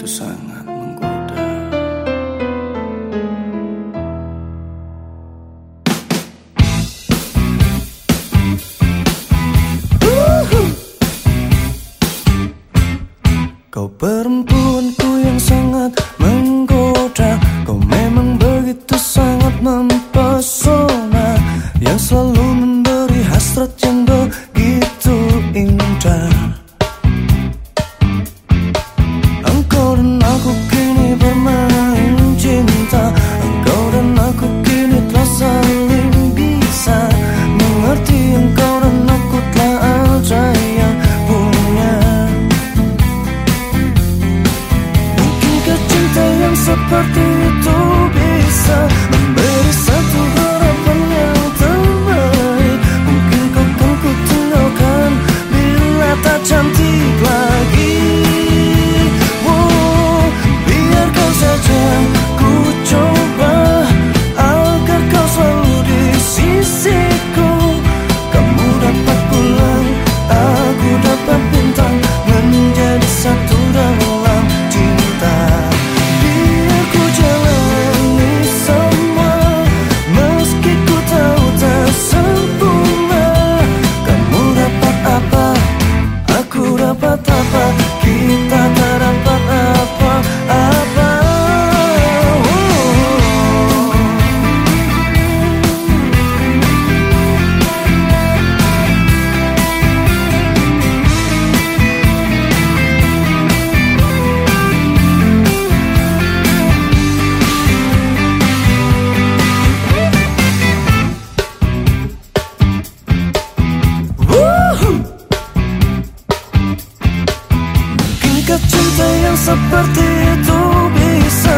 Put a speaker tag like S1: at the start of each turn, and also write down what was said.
S1: itu sangat menggoda. Kau perempuanku yang sangat menggoda. Kau memang begitu sangat mempesona Yang selalu memberi hasrat yang begitu indah. Turn. Jika cinta yang seperti itu bisa